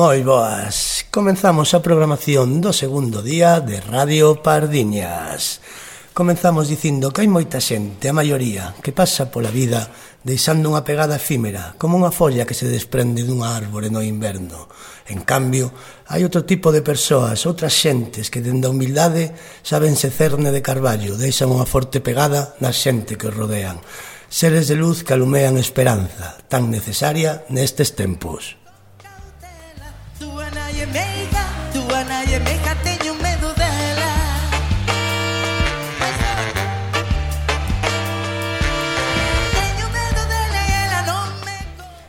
Moi boas, comenzamos a programación do segundo día de Radio Pardiñas Comenzamos dicindo que hai moita xente, a maioría, que pasa pola vida deixando unha pegada efímera, como unha folla que se desprende dunha árbore no inverno. En cambio, hai outro tipo de persoas, outras xentes que dende a humildade sabense cerne de carballo, deixan unha forte pegada na xente que os rodean. Seres de luz que alumean esperanza, tan necesaria nestes tempos meiga, túa nai é meiga, teño medo dela. Teño medo dela e ela non me...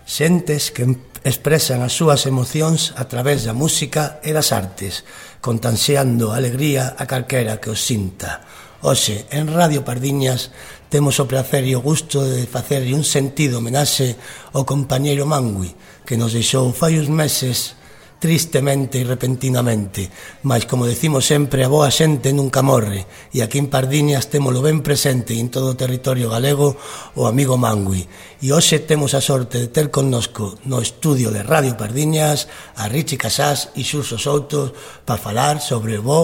Xentes que expresan as súas emocións a través da música e das artes, contanseando alegría a calquera que os sinta. Oxe, en Radio Pardiñas temos o placer e o gusto de facerlle un sentido homenaxe ao compañeiro Mangui, que nos deixou fai uns meses tristemente e repentinamente, mas como decimos sempre, a boa xente nunca morre, e aquí en Pardiñas témolo ben presente en todo o territorio galego o amigo Mangui. E hoxe temos a sorte de ter connosco no estudio de Radio Pardiñas a Richi Casás e Xurso Souto para falar sobre o bo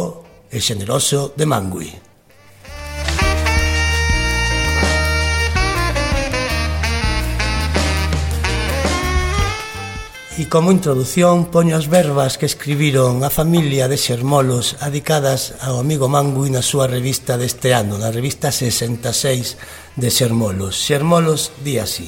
e xeneroso de Mangui. E como introdución poño as verbas que escribiron a familia de Xermolos adicadas ao amigo Mangui na súa revista deste ano, na revista 66 de Xermolos. Xermolos di así.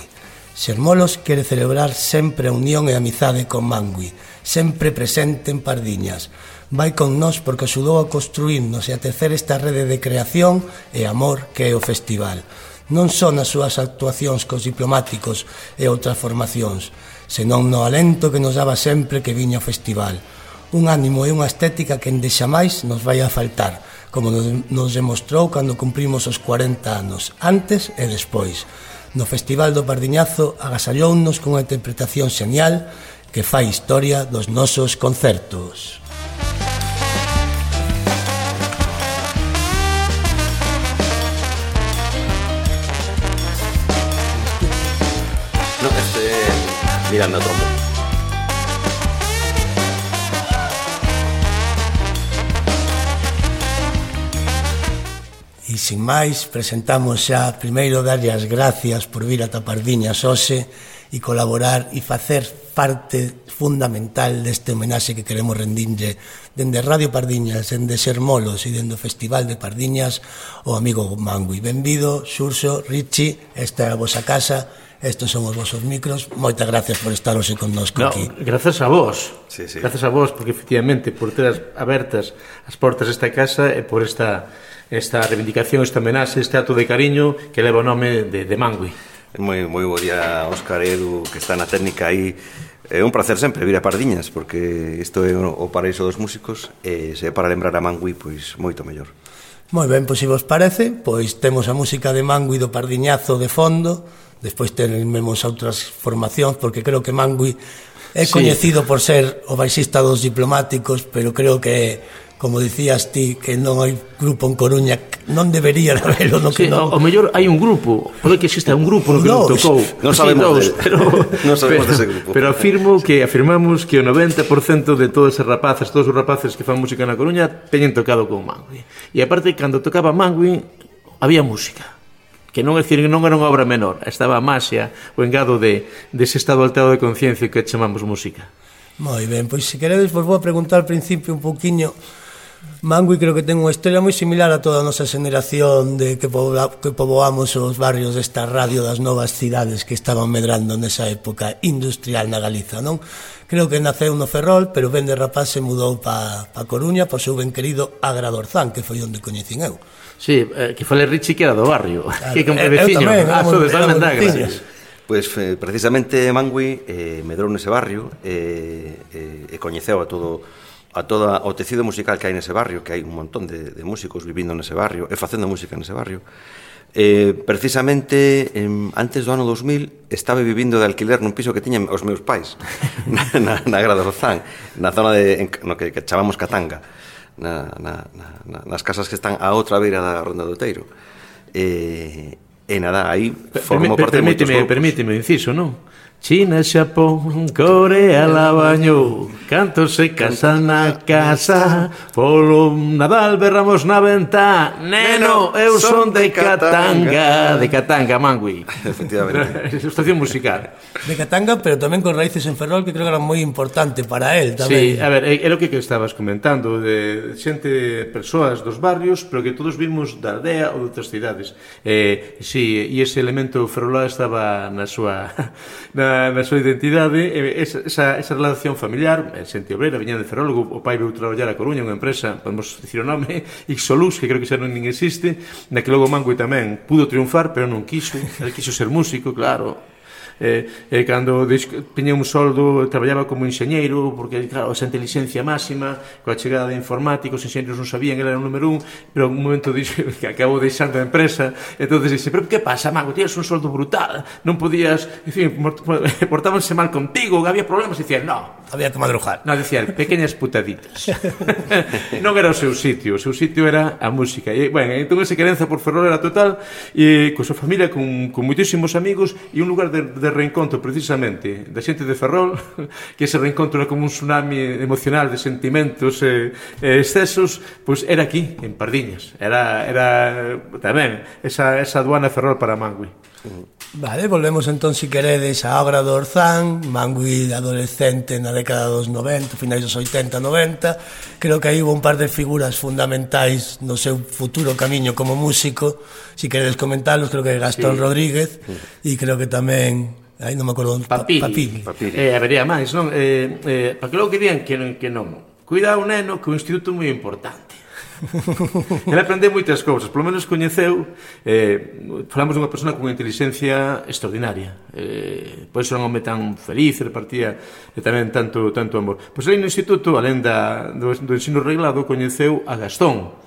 Xermolos quere celebrar sempre a unión e a amizade con Mangui, sempre presente en Pardiñas. Vai con nós porque axudou a construirnos e a tecer esta rede de creación e amor que é o festival non son as súas actuacións cos diplomáticos e outras formacións, senón no alento que nos daba sempre que viña o festival. Un ánimo e unha estética que ende xamais nos vai a faltar, como nos, demostrou cando cumprimos os 40 anos, antes e despois. No Festival do Pardiñazo agasallounos cunha interpretación señal que fai historia dos nosos concertos. mirando a trombón. E sin máis, presentamos xa primeiro darlle as gracias por vir a Tapardiña hoxe e colaborar e facer parte fundamental deste homenaxe que queremos rendirlle dende Radio Pardiñas, dende Sermolos e dende o Festival de Pardiñas o amigo Mangui. Benvido, Xurxo, Richi, esta é a vosa casa Estos son os vosos micros. Moitas gracias por estar hoxe connosco no, aquí. Grazas a vos. Sí, sí. Grazas a vos, porque efectivamente, por ter abertas as portas desta casa e por esta esta reivindicación, esta homenaxe, este acto de cariño que leva o nome de, de Mangui. Moi, moi bo día, Óscar Edu, que está na técnica aí. É un placer sempre vir a Pardiñas, porque isto é o paraíso dos músicos, e se é para lembrar a Mangui, pois moito mellor. Moi ben, pois se vos parece, pois temos a música de Mangui do Pardiñazo de fondo, Despois tenemos outras formacións, porque creo que Mangui é sí. coñecido por ser o baixista dos diplomáticos, pero creo que como dicías ti, que non hai grupo en Coruña, non debería haberlo, no sí, que non. O, mellor hai un grupo, pode que exista un grupo no que non tocou. Non sabemos, sí, dos, de, pero, non sabemos pero, dese de grupo. Pero afirmo que afirmamos que o 90% de todos os rapaces, todos os rapaces que fan música na Coruña teñen tocado con Mangui. E aparte, cando tocaba Mangui, había música que non é que non era unha obra menor, estaba a máxia, o engado de, dese estado alterado de conciencia que chamamos música. Moi ben, pois se queredes vos vou a preguntar ao principio un poquinho Mangui creo que ten unha historia moi similar a toda a nosa xeneración de que, poboa, que poboamos os barrios desta radio das novas cidades que estaban medrando nesa época industrial na Galiza, non? Creo que naceu no Ferrol, pero ben de rapaz se mudou pa, pa Coruña, pa seu ben querido Agradorzán, que foi onde coñecín eu. Sí, eh, que fale Richie que era do barrio, claro. que como veciño. Eu tamén, a súa de Almendagras. Pois pues, eh, precisamente Mangui eh, medrou nese barrio eh, eh, e coñeceu a todo a toda o tecido musical que hai nese barrio, que hai un montón de, de músicos vivindo nese barrio e facendo música nese barrio. Eh, precisamente em, antes do ano 2000 estaba vivindo de alquiler nun piso que tiñan os meus pais na, na, na Grada Rozán, na zona de, en, no que, que chamamos Catanga na, na, na, nas casas que están a outra beira da Ronda do Teiro. E, e nada, aí formo parte de moitos grupos. Permíteme, inciso, non? China, Xapón, Corea, Labañou Canto se casan na casa. Polo Nadal berramos na ventá Neno, eu son de Catanga. De Catanga, Mangui. Efectivamente. Ilustración musical. De Catanga, pero tamén con raíces en Ferrol Que creo que era moi importante para él tamén. Sí, a ver, é, é o que, que estabas comentando De xente, persoas dos barrios Pero que todos vimos da aldea ou de outras cidades. Eh, Sí, e ese elemento ferrolá estaba na súa na na, súa identidade e esa, esa relación familiar eh, xente obrera, viña de Ferrol o pai veu traballar a Coruña, unha empresa podemos dicir o nome, Ixolux, que creo que xa non nin existe na que logo Mangui tamén pudo triunfar pero non quiso, el quiso ser músico, claro eh, eh, cando tiña un soldo traballaba como enxeñeiro porque claro, esa inteligencia máxima coa chegada de informáticos, os enxeñeiros non sabían era o número un, pero un momento dixo que acabo deixando a empresa entonces dixe, pero que pasa, Mago, tías un soldo brutal non podías, en fin, portábanse mal contigo, había problemas e dicían, no, había que madrujar non, dicían, pequeñas putaditas non era o seu sitio, o seu sitio era a música. E, bueno, entón esa querenza por Ferrol era total e coa súa familia, con, con moitísimos amigos e un lugar de, de de reencontro precisamente da xente de Ferrol, que ese reencontro era como un tsunami emocional de sentimentos e, e excesos, pois era aquí, en Pardiñas. Era, era tamén esa, esa aduana Ferrol para Mangui. Vale, volvemos entón, si queredes, a obra do Orzán, Mangui adolescente na década dos 90, finais dos 80, 90. Creo que aí hubo un par de figuras fundamentais no seu futuro camiño como músico. Si queredes comentalos, creo que Gastón sí. Rodríguez, sí. e creo que tamén aí non me acordo onde, Papili. Papili. Papili. Eh, habería máis, non? Eh, eh, porque logo querían que, que non. Cuidado, neno, que o instituto é moi importante. Ele aprendeu moitas cousas, polo menos coñeceu eh, falamos dunha persona con inteligencia extraordinaria eh, pois era un home tan feliz repartía e tamén tanto, tanto amor pois aí no instituto, alén da, do, do ensino reglado coñeceu a Gastón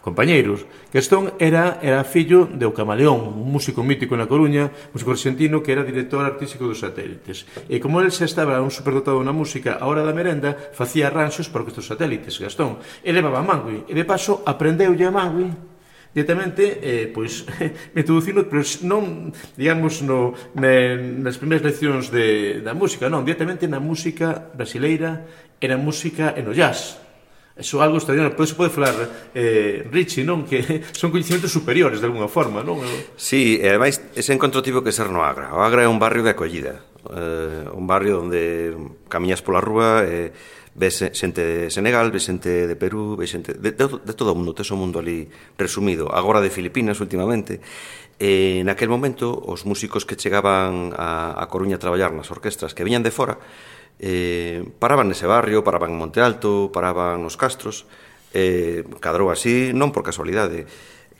compañeiros. Gastón era, era fillo de O Camaleón, un músico mítico na Coruña, músico argentino que era director artístico dos satélites. E como el xa estaba un superdotado na música, a hora da merenda facía arranxos para os satélites, Gastón. E levaba a Mangui, e de paso aprendeu a Mangui directamente eh, pois introducilo, pero non digamos no ne, nas primeiras leccións de da música, non, directamente na música brasileira, era música e no jazz. Eso algo extraordinario. Por eso pode falar eh, Richie, non? Que son coñecimentos superiores, de alguna forma, non? Sí, e ademais, ese encontro tivo que ser no Agra. O Agra é un barrio de acollida. Eh, un barrio onde camiñas pola rúa e eh, ves xente de Senegal, ves xente de Perú, ves xente de, de, de todo o mundo, tes o mundo ali resumido. Agora de Filipinas últimamente. E en naquel momento, os músicos que chegaban a, a Coruña a traballar nas orquestras que viñan de fora, eh, paraban nese barrio, paraban en Monte Alto, paraban nos Castros, eh, cadrou así, non por casualidade,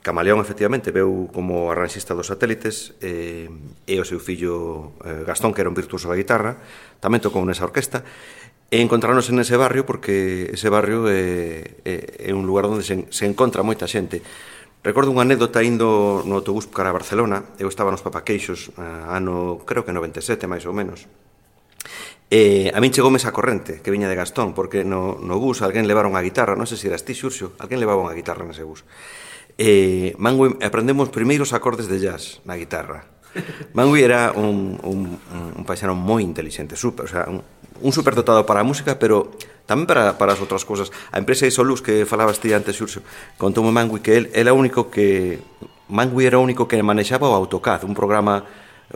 Camaleón efectivamente veu como arranxista dos satélites eh, e o seu fillo eh, Gastón, que era un virtuoso da guitarra, tamén tocou nesa orquesta. E encontrarnos en ese barrio porque ese barrio é, é, é un lugar onde se, se encontra moita xente. Recordo unha anécdota indo no autobús para Barcelona, eu estaba nos Papaqueixos eh, ano, creo que 97 máis ou menos, E a min chegoume esa corrente que viña de Gastón, porque no, no bus alguén levara unha guitarra, non sei se eras ti, Xurxo, alguén levaba unha guitarra nese bus. E Mangui aprendemos primeiros acordes de jazz na guitarra. Mangui era un, un, un paisano moi inteligente, super, o sea, un, un superdotado para a música, pero tamén para, para as outras cousas. A empresa de Solus que falabas ti antes, Xurxo, contoume Mangui que el, o único que... Mangui era o único que manexaba o AutoCAD, un programa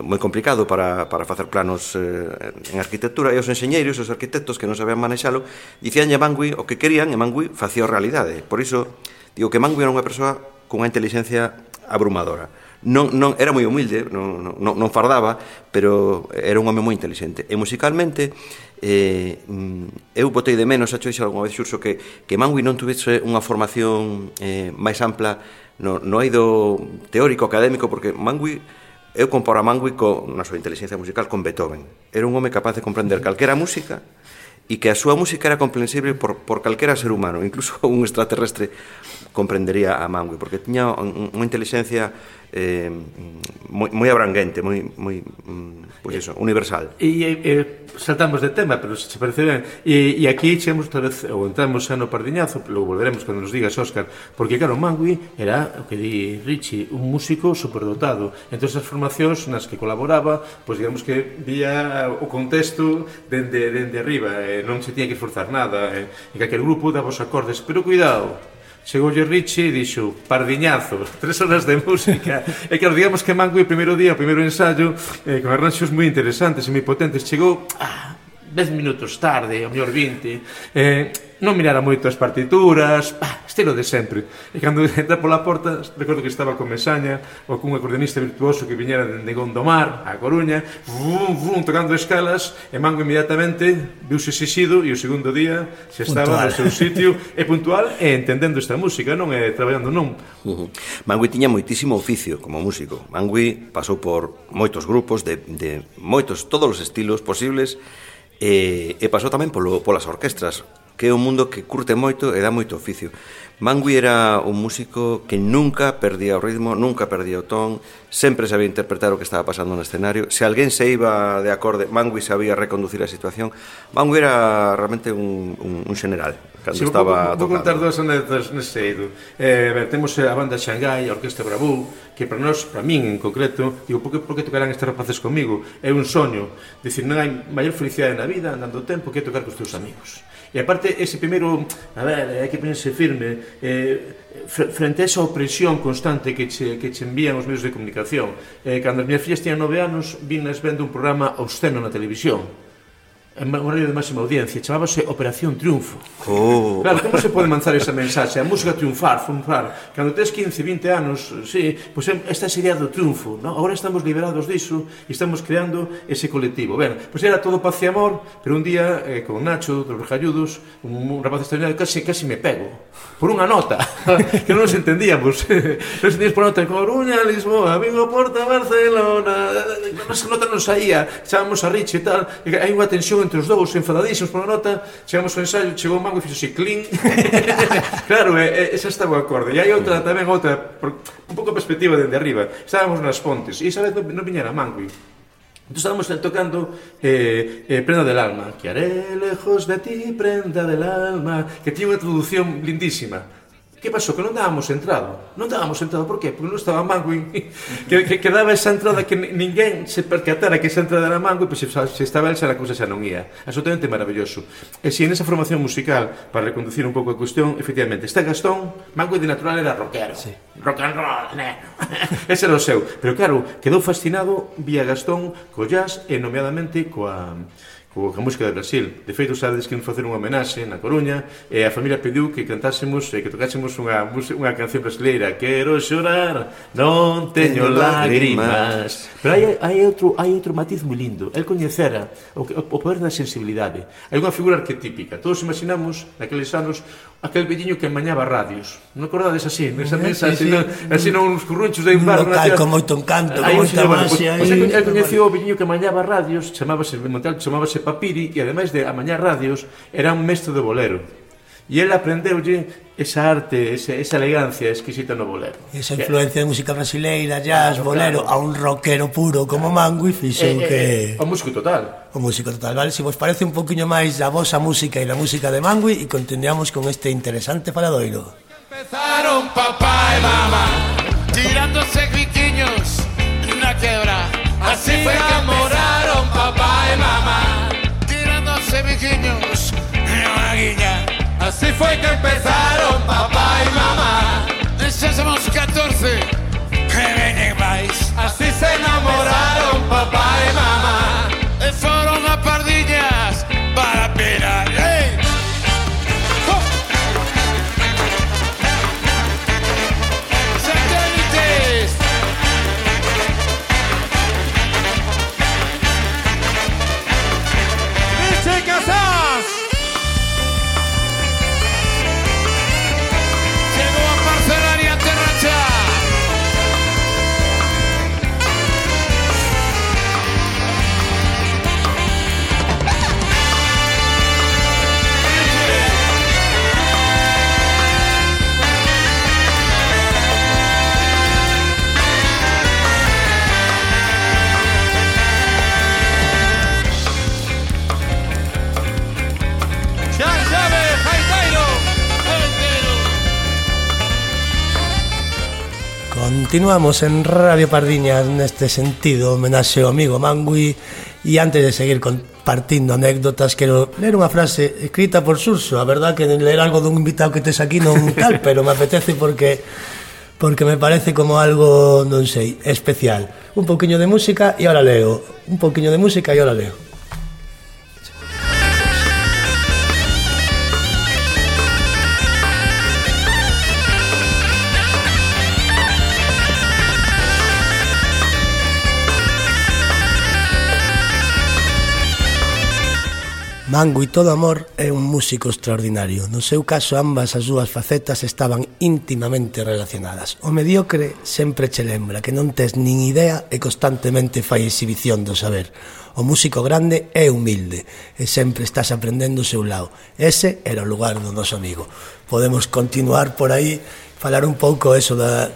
moi complicado para, para facer planos eh, en arquitectura e os enxeñeiros, os arquitectos que non sabían manexalo, dicían a Mangui o que querían e Mangui facía realidade. Por iso, digo que Mangui era unha persoa cunha inteligencia abrumadora. Non, non era moi humilde, non, non, non fardaba, pero era un home moi inteligente. E musicalmente, eh, eu botei de menos, a choixa algunha vez, xurso, que, que Mangui non tuvese unha formación eh, máis ampla no, no eido teórico-académico, porque Mangui Eu comparo a Mangui co, na súa inteligencia musical con Beethoven. Era un home capaz de comprender calquera música e que a súa música era comprensible por, por calquera ser humano, incluso un extraterrestre comprendería a Mangue, porque tiña unha inteligencia eh, moi, moi abranguente, moi, moi mm, pois pues eso, universal. E, e saltamos de tema, pero se parece ben, e, e aquí chegamos outra vez, ou entramos xa no Pardiñazo, logo volveremos cando nos digas, Óscar, porque claro, Mangui era, o que di Richie, un músico superdotado, entón as formacións nas que colaboraba, pois pues, digamos que vía o contexto dende, dende arriba, non se tiña que forzar nada, eh, en calquer grupo daba os acordes, pero cuidado, Chegoulle Richie e dixo, pardiñazo, tres horas de música. e claro, digamos que Mango o primeiro día, o primeiro ensayo, eh, con arranxos moi interesantes e moi potentes, chegou, ah, 10 minutos tarde, ao mellor 20, eh, non mirara moito as partituras, bah, estilo de sempre. E cando entra pola porta, recordo que estaba con Mesaña, ou cun acordeonista virtuoso que viñera de Gondomar, a Coruña, vum, vum, tocando escalas, e Mango inmediatamente viuse exixido, e o segundo día se estaba puntual. no seu sitio, e puntual, e entendendo esta música, non é traballando non. Uh -huh. Mangui tiña moitísimo oficio como músico. Mangui pasou por moitos grupos de, de moitos, todos os estilos posibles, E, e pasou tamén polo, polas orquestras, que é un mundo que curte moito e dá moito oficio. Mangui era un músico que nunca perdía o ritmo, nunca perdía o ton, sempre sabía interpretar o que estaba pasando no escenario. Se alguén se iba de acorde, Mangui sabía reconducir a situación. Mangui era realmente un, un, un general, cando sí, estaba vou, vou, vou contar dúas anécdotas nese eido. Eh, ver, temos eh, a banda Xangai, a Orquesta Bravú, que para nós, para min en concreto, digo, por que, por que tocarán estes rapaces comigo? É un soño. Dicir, non hai maior felicidade na vida, andando tempo, que tocar cos teus amigos. E aparte, ese primeiro, a ver, hai que ponerse firme, eh, frente a esa opresión constante que che, que che envían os medios de comunicación, Eh, cando as miñas fillas tiñan nove anos, vinlas vendo un programa obsceno na televisión en horario de máxima audiencia, chamábase Operación Triunfo. Oh. Claro, como se pode manzar esa mensaxe? A música triunfar, triunfar. Cando tes 15, 20 anos, sí, pois pues esta esa idea do triunfo, ¿no? Agora estamos liberados diso e estamos creando ese colectivo. Ben, pois pues era todo paz e amor, pero un día eh, con Nacho dos Rejalludos, un, un rapaz extraordinario, casi, casi me pego por unha nota que non nos entendíamos. non entendíamos por nota Coruña, Lisboa, Vigo, Porta, Barcelona. Esa nota non saía. Chamamos a Rich e tal. E hai unha tensión entre os dous, enfadadísimos por nota, chegamos ao ensaio, chegou o mango e fixo así, clean. claro, é, é, esa estaba o acorde. E hai outra, tamén outra, por, un pouco perspectiva dende arriba. Estábamos nas pontes, e esa vez non viñera mango. Entón estábamos tocando eh, eh, Prenda del alma Que haré lejos de ti, prenda del alma Que tiña unha traducción lindísima Que pasou? Que non dábamos entrada. Non dábamos entrada, por qué? Porque non estaba Manguin. que, que, que daba esa entrada que ninguén se percatara que esa entrada era Manguin, pois pues, se, se estaba el, xa a cousa xa non ia. Absolutamente maravilloso. E si en esa formación musical, para reconducir un pouco a cuestión, efectivamente, está Gastón, Manguin de natural era rockero. Sí. Rock and roll, né? Ese era o seu. Pero claro, quedou fascinado vía Gastón co jazz e nomeadamente coa co, a música de Brasil. De feito, xa desquen facer unha homenaxe na Coruña e a familia pediu que cantásemos e que tocásemos unha, unha canción brasileira Quero xorar, non teño lágrimas. Pero hai, hai, outro, hai outro matiz moi lindo. El coñecera o, o poder da sensibilidade. Hai unha figura arquetípica. Todos imaginamos, naqueles anos, aquel velliño que mañaba radios. Non acordades así? Nesa eh, mesa, sí, así, sí. Non, así non uns currunchos de un bar. Un local con moito encanto, con moita magia. Pois, pois, pois, o velliño que mañaba radios Chamábase, pois, pois, Papiri e ademais de amañar radios era un mestre de bolero. E el aprendeulle esa arte, esa, esa elegancia exquisita no bolero. Esa influencia que, de música brasileira, jazz, claro, bolero, claro. a un rockero puro como Mango e fixo eh, eh, que... Eh, o músico total. O músico total, vale? Se si vos parece un poquinho máis a vosa música e a música de Mangui e continuamos con este interesante paradoiro. Empezaron papá e mamá tirándose griquiños na quebra. Así, Así que enamoraron papá e mamá chiquiños e unha guiña Así foi que empezaron papá y mamá. Ya somos 14 que veñen máis Así se enamoraron papá Continuamos en Radio Pardiña neste sentido, homenaxe ao amigo Mangui e antes de seguir compartindo anécdotas quero ler unha frase escrita por Surso, a verdad que ler algo dun invitado que tes aquí non tal, pero me apetece porque porque me parece como algo, non sei, especial. Un poquinho de música e ahora leo, un poquinho de música e ahora leo. Mango e todo amor é un músico extraordinario. No seu caso, ambas as súas facetas estaban íntimamente relacionadas. O mediocre sempre che lembra que non tes nin idea e constantemente fai exhibición do saber. O músico grande é humilde e sempre estás aprendendo o seu lado. Ese era o lugar do noso amigo. Podemos continuar por aí, falar un pouco eso da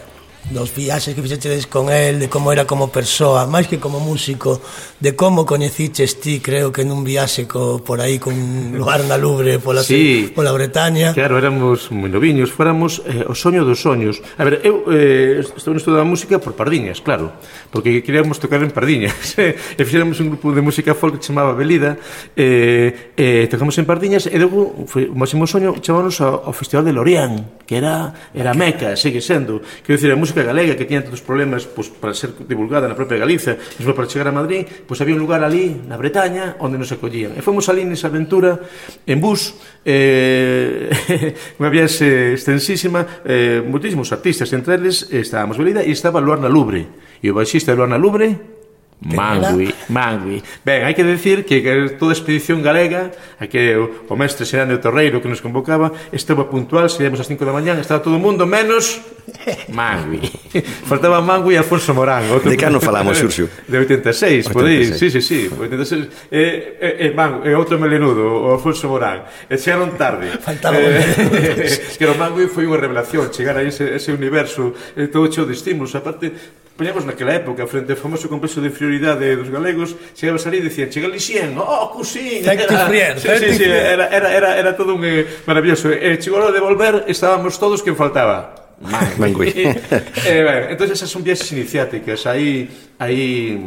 dos viaxes que fixeches con el, de como era como persoa, máis que como músico, de como coñeciches ti, creo que nun viaxe co, por aí, con lugar na Lubre, pola, sí, pola Bretaña. Claro, éramos moi noviños, fuéramos eh, o soño dos soños. A ver, eu eh, estou da música por Pardiñas, claro, porque queríamos tocar en Pardiñas. e fixéramos un grupo de música folk que chamaba Belida, eh, eh, tocamos en Pardiñas, e logo, foi, o máximo soño, chamámonos ao, ao Festival de Lorient, que era, era ah, Meca, segue sendo. Quero dicir, a música música galega que tiña tantos problemas pois, para ser divulgada na propia Galiza, mesmo para chegar a Madrid, pois había un lugar ali, na Bretaña, onde nos acollían. E fomos ali nesa aventura en bus, eh, unha viaxe extensísima, eh, moitísimos artistas, entre eles estábamos Belida e estaba Luarna Lubre. E o baixista de Luarna Lubre Mangui, Mangui. Ben, hai que decir que toda a expedición galega, a que o, o mestre Xerande Torreiro que nos convocaba, estaba puntual, seríamos ás 5 da mañán, estaba todo o mundo menos Mangui. Faltaba Mangui e Alfonso Morán. Outro... De que ano falamos, Xurxo? De 86, 86. podeis, sí, sí, sí, 86. E, e, e, Mangui, e outro melenudo, o Alfonso Morán. E chegaron tarde. Faltaba eh, Que o Mangui foi unha revelación, chegar a ese, ese universo, eh, todo cheo de estímulos, aparte, poñamos naquela época frente ao famoso complexo de inferioridade dos galegos, chegabas ali e dicían, chega Lixien, oh, cusín. Era, friend, sí, sí, sí, era, era, era, era todo un eh, maravilloso. E eh, chegou a de volver, estábamos todos que faltaba. Mangui. eh, ben, entón, esas son viaxes iniciáticas. Aí, aí,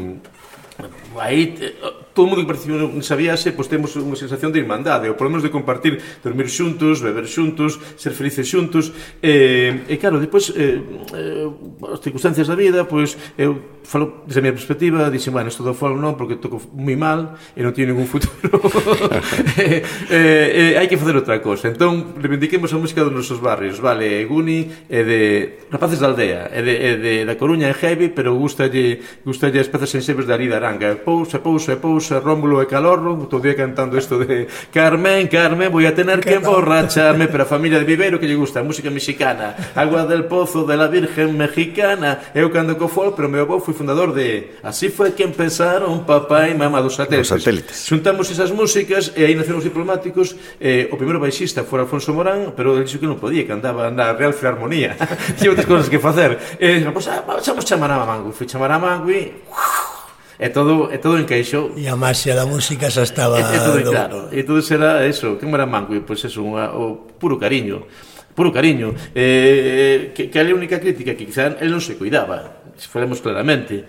aí, eh, todo o mundo que participou nesa viaxe pois temos unha sensación de irmandade ou polo menos de compartir dormir xuntos beber xuntos ser felices xuntos. E, e claro, depois eh, eh, as circunstancias da vida pois eu falo desde a miña perspectiva dixen, bueno, isto do foro non porque toco moi mal e non tiene ningún futuro e, e, e, hai que facer outra cosa. Entón reivindiquemos a música dos nosos barrios. Vale, Guni e de rapaces da aldea e de, e de da Coruña é heavy pero gustalle gustalle as pezas sensibles da Lida Aranga. Pousa, pousa, pousa Sousa, Rómulo e Calorro, todo día cantando isto de Carmen, Carmen, voy a tener que emborracharme, pero a familia de Viveiro que lle gusta a música mexicana, Agua del Pozo de la Virgen Mexicana, eu cando co folk, pero meu avó foi fundador de Así foi que empezaron papá e mamá dos satélites. Dos satélites. Xuntamos esas músicas e aí nacemos diplomáticos, eh, o primeiro baixista foi Alfonso Morán, pero ele dixo que non podía, que andaba na Real Filarmonía, tinha outras cousas que facer. Eh, pois, pues, ah, vamos chamar a Mangui, foi chamar a Mangui, uff, e todo e todo encaixou. E a máxia da música xa estaba e, e todo, do... claro. E todo era eso, que era Manco, pois pues eso, unha, o puro cariño puro cariño eh, eh que, que a única crítica que quizá el non se cuidaba falemos claramente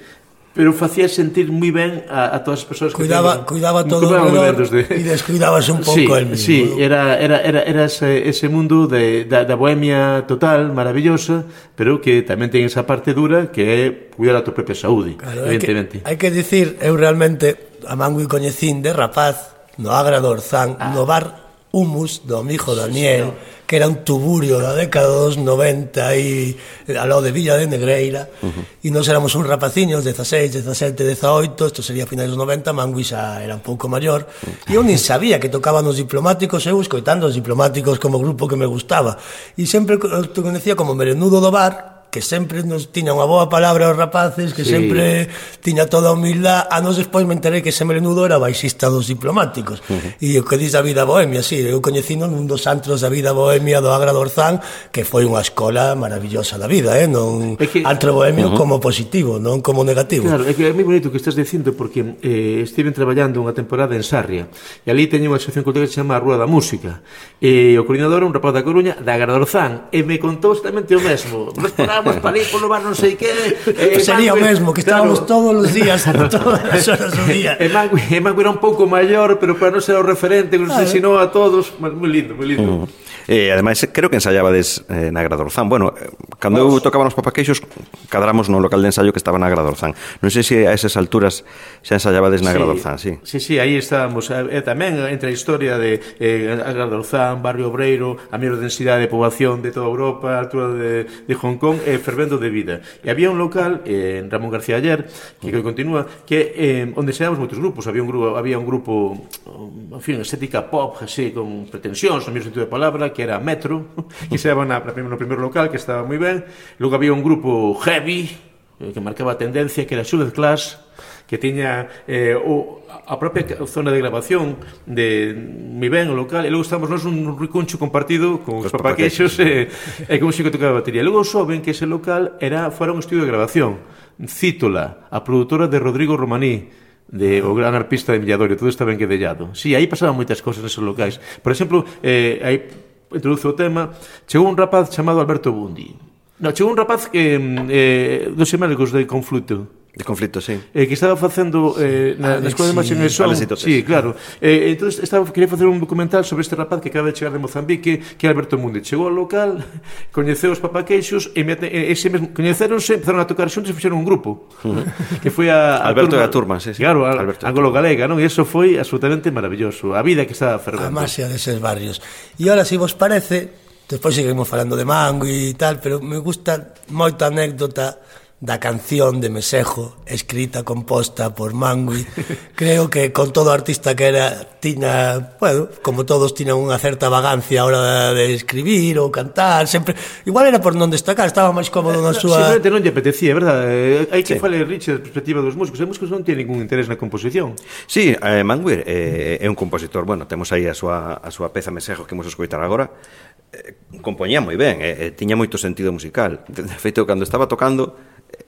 pero facía sentir moi ben a, a todas as persoas que cuidaba cuidaba todo o redor desde... e descuidabas un pouco sí, el mismo. Sí, era era era era ese, ese mundo de da, da bohemia total, maravillosa, pero que tamén ten esa parte dura que é cuidar a tua propia saúde, claro, evidentemente. Hai que, hai que dicir, eu realmente a Mangui coñecín de rapaz no Agra do Orzán, ah. no bar Humus do amigo Daniel, sí, sí, no que era un tuburio da década dos 90 aí ao lado de Villa de Negreira uh -huh. e nós éramos un rapaciños 16, 17, 18 isto sería finais dos 90 Manguisa era un pouco maior e eu nin sabía que tocaban os diplomáticos eu escoitando os diplomáticos como grupo que me gustaba e sempre te conocía como merenudo do bar que sempre nos tiña unha boa palabra aos rapaces, que sí. sempre tiña toda a humildade. A nos despois me enterei que ese melenudo era baixista dos diplomáticos. Uh -huh. E o que diz da vida bohemia, sí, eu coñecino nun dos antros da vida bohemia do Agra do Orzán, que foi unha escola maravillosa da vida, eh? non é que... antro bohemio uh -huh. como positivo, non como negativo. Claro, é que é moi bonito que estás dicindo, porque eh, estiven traballando unha temporada en Sarria, e ali teño unha asociación cultural que se chama Rúa da Música, e o coordinador é un rapaz da Coruña, da Agra Dorzán, e me contou exactamente o mesmo. Nos estábamos para ir polo bar non sei que eh, sería o mesmo que estábamos claro. todos os días todas as horas do día e Mangui, e Mangui era un pouco maior pero para non ser o referente que nos ah, ¿eh? claro. ensinou a todos moi lindo, moi lindo uh -huh. E eh, ademais creo que ensaiabades eh, na Gradorzán. Bueno, eh, cando eu tocaba nos papaqueixos cadramos no local de ensaio que estaba na Gradorzán. Non sei se a esas alturas xa ensaiabades na sí, Gradorzán, sí. Sí, sí, aí estábamos e tamén entre a historia de eh, Gradorzán, Barrio Obreiro, a mellor densidade de poboación de toda Europa, a altura de, de Hong Kong e eh, fervendo de vida. E había un local eh, en Ramón García Ayer, que, que continúa, que eh, onde seamos moitos grupos, había un grupo, había un grupo en fin, estética pop, así, con pretensións, no meu sentido de palabra, que era Metro, que se daba na, no primeiro local, que estaba moi ben. Logo había un grupo heavy, eh, que marcaba a tendencia, que era Shoeless Class, que tiña eh, o, a propia zona de grabación de mi ben o local e logo estamos nós un recuncho compartido con os, os papaquexos eh, e, e con un chico que tocaba batería. E logo soben que ese local era fora un estudio de grabación. Cítola, a produtora de Rodrigo Romaní, de o gran arpista de Milladorio, todo estaba enquedellado. Si, sí, aí pasaban moitas cousas nesos locais. Por exemplo, eh, aí introduzo o tema, chegou un rapaz chamado Alberto Bundi. No, chegou un rapaz que mm, eh, dos seméricos de Confluto, De conflito, sí. Eh, que estaba facendo eh, na, na Escola de Imaxen e Son. Alex sí, claro. Eh, entón, estaba, quería facer un documental sobre este rapaz que acaba de chegar de Mozambique, que é Alberto Mundi. Chegou ao local, coñeceu os papaqueixos, e ese mesmo, coñeceronse, empezaron a tocar xuntos e fixeron un grupo. Uh -huh. que foi a, a Alberto Turma, Gaturma, sí, sí. Claro, a, Alberto a Galega, non? E eso foi absolutamente maravilloso. A vida que estaba fervendo. A masia deses barrios. E ahora, se si vos parece, despois seguimos falando de mango e tal, pero me gusta moita anécdota da canción de Mesejo, escrita, composta por Mangui. Creo que con todo artista que era, tiña, bueno, como todos tiñan unha certa vagancia a hora de escribir ou cantar, sempre igual era por non destacar, estaba máis cómodo na eh, súa Simplemente non lle apetecía, é verdade. Eh, hai que sí. fale Rich da perspectiva dos músicos, os músicos non tienen ningún interés na composición. Sí, eh, Mangui eh, é un compositor, bueno, temos aí a súa a súa peza Mesejo que imos escoitar agora, eh, compoñía moi ben, eh, eh tiña moito sentido musical. De feito, cando estaba tocando,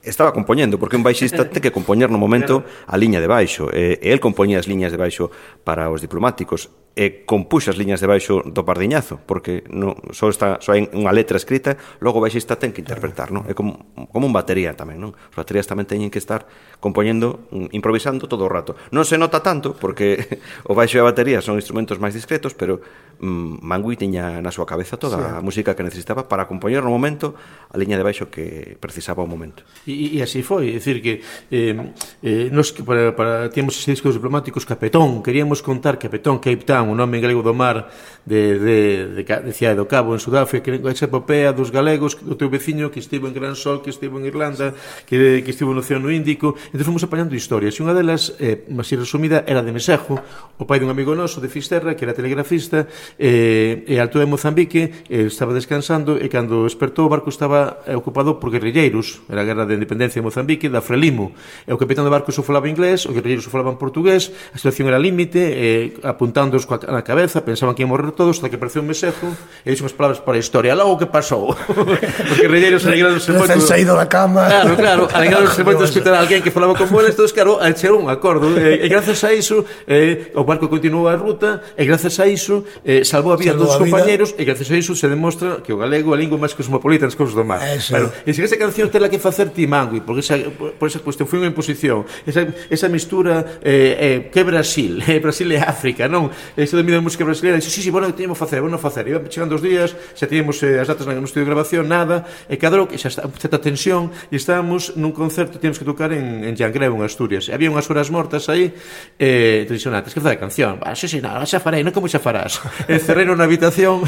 estaba compoñendo, porque un baixista ten que compoñer no momento a liña de baixo, e, e el compoñía as liñas de baixo para os diplomáticos, e compuxo as liñas debaixo do pardiñazo, porque no, só, está, só hai unha letra escrita, logo o baixista ten que interpretar, non? É como, como un batería tamén, non? Os baterías tamén teñen que estar compoñendo, mm, improvisando todo o rato. Non se nota tanto, porque o baixo e a batería son instrumentos máis discretos, pero mm, Mangui tiña na súa cabeza toda sí. a música que necesitaba para compoñer no momento a liña de baixo que precisaba o momento. E, e así foi, é dicir que eh, eh, nos que para, para, temos ese disco diplomáticos Capetón, queríamos contar Capetón, Cape Town, Catán, o nome en do mar de, de, de, de Cidade do Cabo, en Sudáfrica, que esa epopea dos galegos, do teu veciño que estivo en Gran Sol, que estivo en Irlanda, que, que estivo no Océano Índico, entón fomos apañando historias, e unha delas, eh, así resumida, era de Mesejo, o pai dun amigo noso de Fisterra, que era telegrafista, eh, e alto de Mozambique, eh, estaba descansando, e cando despertou o barco estaba eh, ocupado por guerrilleiros, era a guerra de independencia de Mozambique, da Frelimo, e o capitán do barco só falaba inglés, o guerrilleiros só falaban portugués, a situación era límite, eh, apuntándoos coa coa, na cabeza, pensaban que ia morrer todos, hasta que apareceu un mesejo e dixo unhas palabras para a historia. Logo que pasou? Os guerrilleiros alegraronse moito. Recén saído da cama. Claro, claro, alegraronse moito de escutar a alguén que falaba como eles, todos, claro, eh, chegou un acordo. Eh, e, e gracias a iso, eh, o barco continuou a ruta, e gracias a iso, eh, salvou a vida salvou dos compañeros, vida. e gracias a iso se demostra que o galego é a lingua máis cosmopolita nas cousas do mar. Eso. Bueno, e se esa canción tela que facer ti mangui, porque esa, por esa cuestión foi unha imposición. Esa, esa mistura eh, eh, que Brasil, eh, Brasil é África, non? Eh, Ministro de Media Música Brasileira dixo, sí, sí, bueno, teñemos facer, bueno, facer. Iban chegando os días, xa teñemos eh, as datas no estudio de grabación, nada, e cadrou que xa está certa tensión, e estábamos nun concerto, tínhamos que tocar en, en Llangreu, en Asturias. E había unhas horas mortas aí, e eh, te dixo, nada, tens que facer a canción. Ah, sí, sí, nada, xa farei, non como xa farás. E cerrei na habitación,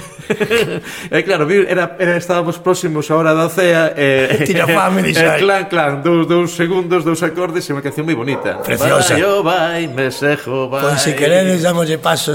e claro, era, era, estábamos próximos a hora da cea, e... Tira Tiña fame, dixo, Eh, clan, clan, dous, dous segundos, dous acordes, e unha canción moi bonita. Preciosa. Vai, oh, vai, mesejo, vai. Pois se queredes, damoslle paso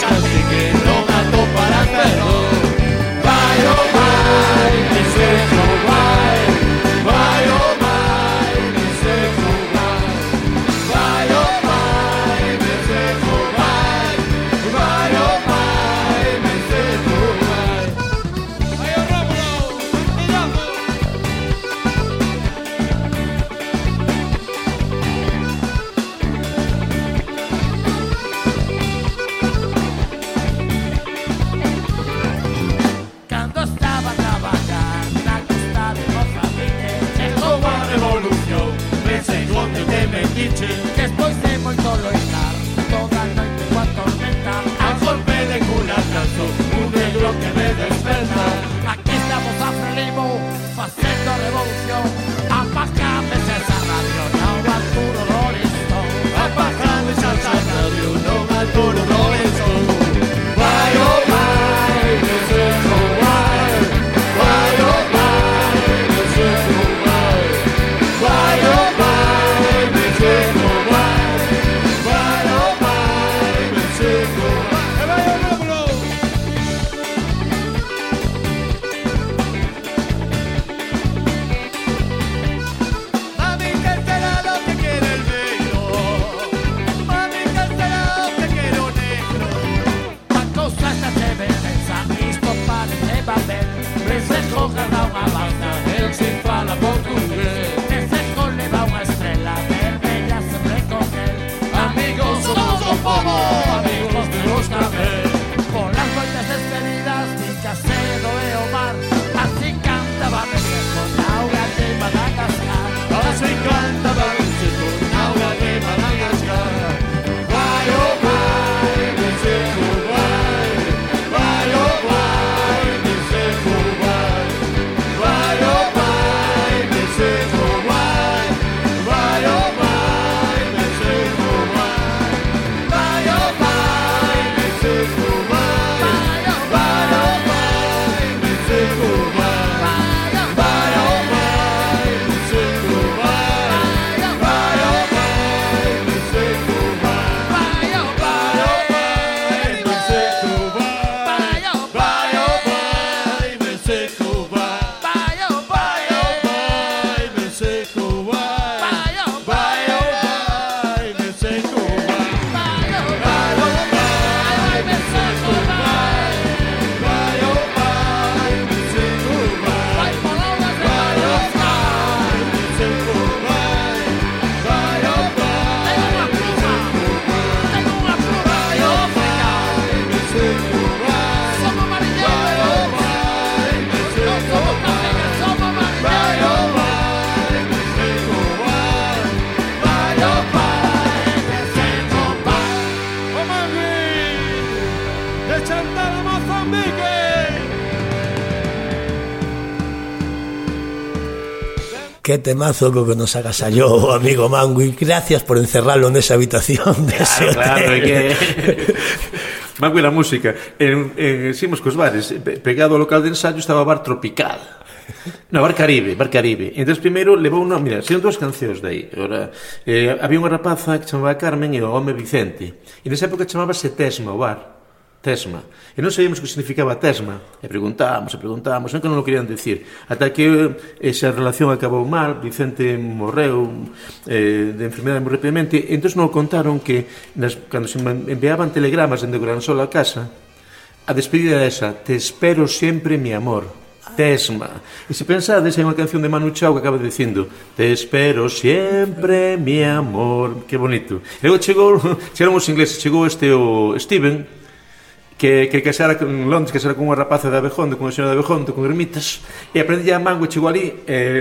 上。Qué temazo co que nos agasalló o amigo Mango e gracias por encerrarlo nesa habitación de ese claro, hotel. Claro, que... Mango e la música. En, en, simos cos bares, pegado ao local de ensayo estaba Bar Tropical. No, Bar Caribe, Bar Caribe. Entón, primeiro, levou unha... Mira, son dúas cancións dai. Ora, eh, había unha rapaza que chamaba Carmen e o home Vicente. E nesa época chamábase Tesma o bar Tesma. E non sabíamos o que significaba Tesma. E preguntábamos, e preguntábamos, non que non o querían dicir. Ata que eh, esa relación acabou mal, Vicente morreu eh, de enfermedade moi rapidamente, entón non contaron que nas, cando se enviaban telegramas dende o Gran Sol a casa, a despedida era esa, te espero sempre mi amor. Ah. Tesma. E se pensades, hai unha canción de Manu Chao que acaba dicindo Te espero sempre, mi amor. Que bonito. E logo chegou, chegaron os ingleses, chegou este o Steven, que, que casara en Londres, casara con unha rapaza de Abejondo, con unha señora de Abejondo, con ermitas, e aprendía a mango, chegou ali, eh,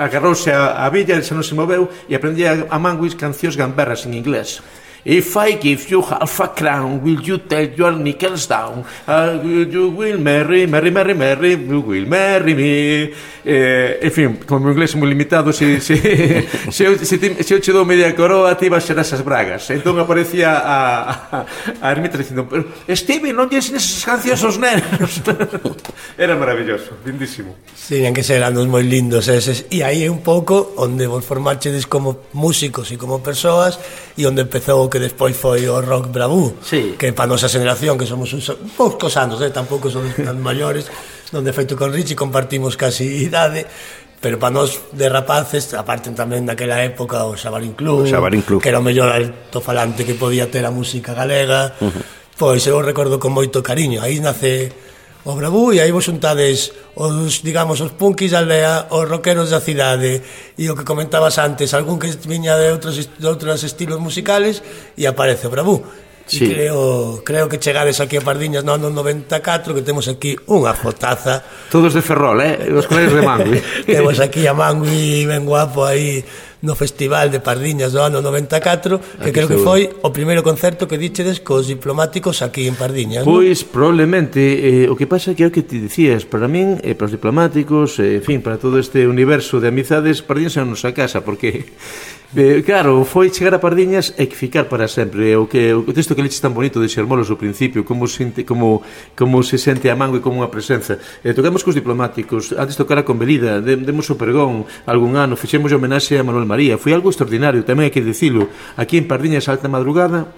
agarrouse a, a villa, xa non se moveu, e aprendía a mango cancións gamberras en inglés. If I give you half a crown, will you take your nickels down? Uh, you will marry, marry, marry, marry, you will marry me. Eh, en fin, como o inglés moi limitado, se, se, se, eu, se, se eu che dou media coroa, ti vas xerar esas bragas. Entón aparecía a, a, a ermita dicindo, pero Steve, non lle ensines esas cancións aos nenos. Era maravilloso, lindísimo. Sí, sí, que ser anos moi lindos eses. E aí é un pouco onde vos formarchedes como músicos e como persoas e onde empezou o que despois foi o rock bravú sí. que para a nosa generación que somos uns poucos anos, eh, tampouco somos tan maiores donde feito con Richie compartimos casi idade pero para nós de rapaces, aparte tamén daquela época o Xabarín Club, o Xabarín Club. que era o mellor altofalante que podía ter a música galega, uh -huh. pois eu recordo con moito cariño. Aí nace o Bravú e aí vos xuntades os, digamos, os punkis da aldea, os rockeros da cidade e o que comentabas antes, algún que viña de outros, de outros estilos musicales e aparece o Bravú. Sí. E creo, creo que chegades aquí a Pardiñas no ano 94 que temos aquí unha fotaza. Todos de Ferrol, eh? Os colegas de Mangui. temos aquí a Mangui ben guapo aí no Festival de Pardiñas do ano 94, ah, que aquí creo seguro. que foi o primeiro concerto que dichedes cos diplomáticos aquí en Pardiñas. Pois ¿no? probablemente, eh, o que pasa é que é o que te dicías, para min, eh, para os diplomáticos, eh, en fin, para todo este universo de amizades, Pardiñas é a nosa casa, porque Eh, claro, foi chegar a Pardiñas e ficar para sempre. Eh, o que o texto que leches tan bonito de Xermolos ao principio, como sente, como como se sente a mango e como unha presenza. Eh, tocamos cos diplomáticos, antes tocara con Belida, de, demos o pregón algún ano, fixemos homenaxe a Manuel María. Foi algo extraordinario, tamén hai que dicilo. Aquí en Pardiñas alta madrugada,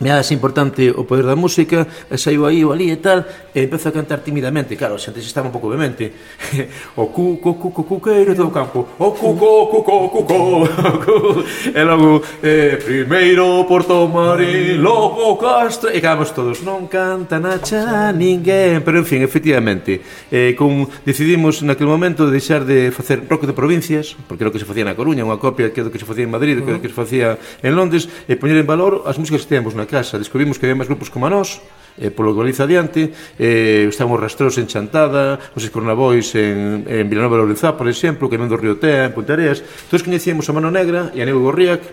me hace importante o poder da música, e saiu aí ou ali e tal, e empezo a cantar timidamente, claro, xente se estaba un pouco vemente, o cu, cu, cu, cu, queiro do campo, o cu, cu, cu, cu, cu, e logo, eh, primeiro Porto Marín, logo Castro, e acabamos todos, non canta na xa ninguén, pero en fin, efectivamente, eh, con, decidimos naquele momento deixar de facer rock de provincias, porque era o que se facía na Coruña, unha copia que do que se facía en Madrid, que do que se facía en Londres, e poñer en valor as músicas que temos na na casa, descubrimos que había máis grupos como a nós, eh, polo Galiza adiante, eh, están os rastreos en Chantada, os escornabois en, en Vilanova de Lourenzá, por exemplo, o Camén do Río Tea, en Puntareas, todos coñecíamos a Mano Negra e a Nego Gorriac,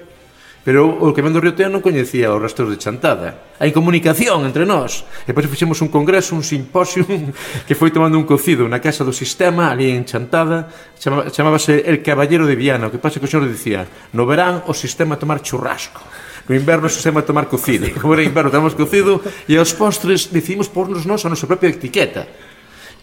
pero o Camén do Río Tea non coñecía os rastreos de Chantada. Hai comunicación entre nós. E depois fixemos un congreso, un simposio, que foi tomando un cocido na Casa do Sistema, ali en Chantada, chamábase El Caballero de Viana, o que pasa que o señor dicía, no verán o sistema tomar churrasco. No inverno se chama tomar cocido. Como era inverno, tomamos cocido e aos postres decidimos pornos nós a nosa propia etiqueta.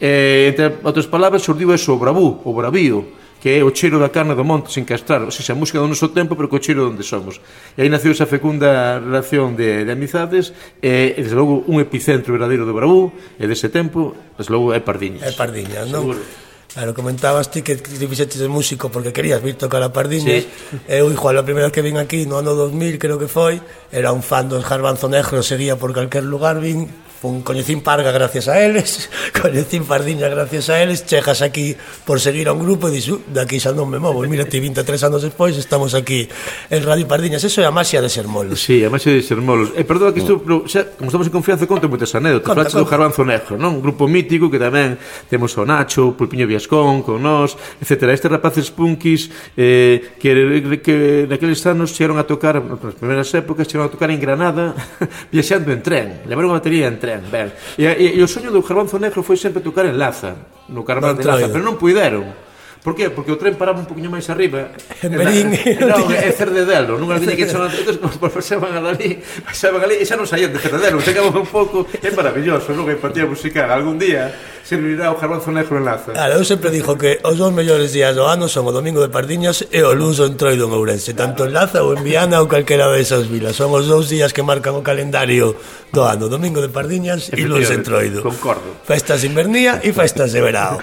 E, entre outras palabras, surdiu eso o bravú, o bravío, que é o cheiro da carne do monte sin castrar, ou seja, a música do noso tempo, pero co cheiro onde somos. E aí naceu esa fecunda relación de, de amizades, e, e desde logo un epicentro verdadeiro do Bravú, e dese tempo, desde logo é Pardiñas. É Pardiñas, non? Seguro. Claro, comentabas ti que ti fixeches músico porque querías vir tocar a Pardines. Sí. Eu, igual, a primeira vez que vin aquí no ano 2000, creo que foi, era un fan dos Garbanzo Negro, seguía por calquer lugar, vin Fun, coñecín Parga gracias a eles, coñecín Pardiña gracias a eles, chegas aquí por seguir a un grupo e dixo, uh, daqui xa non me movo, mira ti 23 anos despois estamos aquí en Radio Pardiñas, eso é a máxia de ser molos. Sí, a máxia de ser molos. E eh, perdoa que mm. isto, no. xa, como estamos en confianza, conto moitas anécdotas, conta, falaxe do Jarbanzo Negro, non? Un grupo mítico que tamén temos o Nacho, Pulpiño Viascón, con nós, etc. Estes rapaces punkis eh, que, que naqueles anos chegaron a tocar, nas primeiras épocas, chegaron a tocar en Granada, viaxando en tren, levaron a batería en tren, Ben, ben. E, e, e o soño do Garbanzo Negro foi sempre tocar en Laza, no Carnaval de Laza, pero non puideron. Por qué? Porque o tren paraba un poquinho máis arriba. En Berín. Non, é Cerdedelo. Nunca tiña que sonar. Entón, os pasaban ali, pasaban ali, e xa non saían de Cerdedelo. Chegaban un pouco. É maravilloso, non? A empatía musical. Algún día servirá o Jarbanzo Negro en Laza. Claro, eu sempre dixo que os dous mellores días do ano son o Domingo de Pardiñas e o Luso en Troido en Ourense. Tanto en Laza ou en Viana ou calquera desas vilas. Son os dous días que marcan o calendario do ano. Domingo de Pardiñas e Luso en Troido. Concordo. Festas invernía e festas de verao.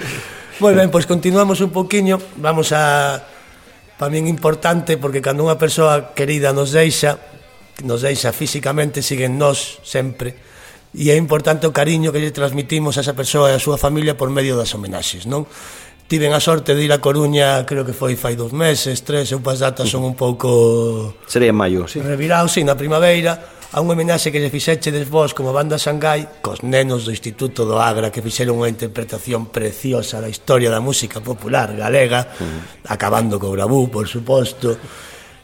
Moi ben, pois continuamos un poquinho, vamos a para min importante porque cando unha persoa querida nos deixa, nos deixa físicamente, siguen nós sempre, e é importante o cariño que lle transmitimos a esa persoa e a súa familia por medio das homenaxes, non? Tiven a sorte de ir a Coruña, creo que foi fai dos meses, tres, eu pas datas son un pouco... Sería en maio, sí. Revirados, sí, na primavera, a unha homenaxe que lle fixechedes vos como banda Xangai cos nenos do Instituto do Agra que fixeron unha interpretación preciosa da historia da música popular galega, mm. acabando co Bravú, por suposto.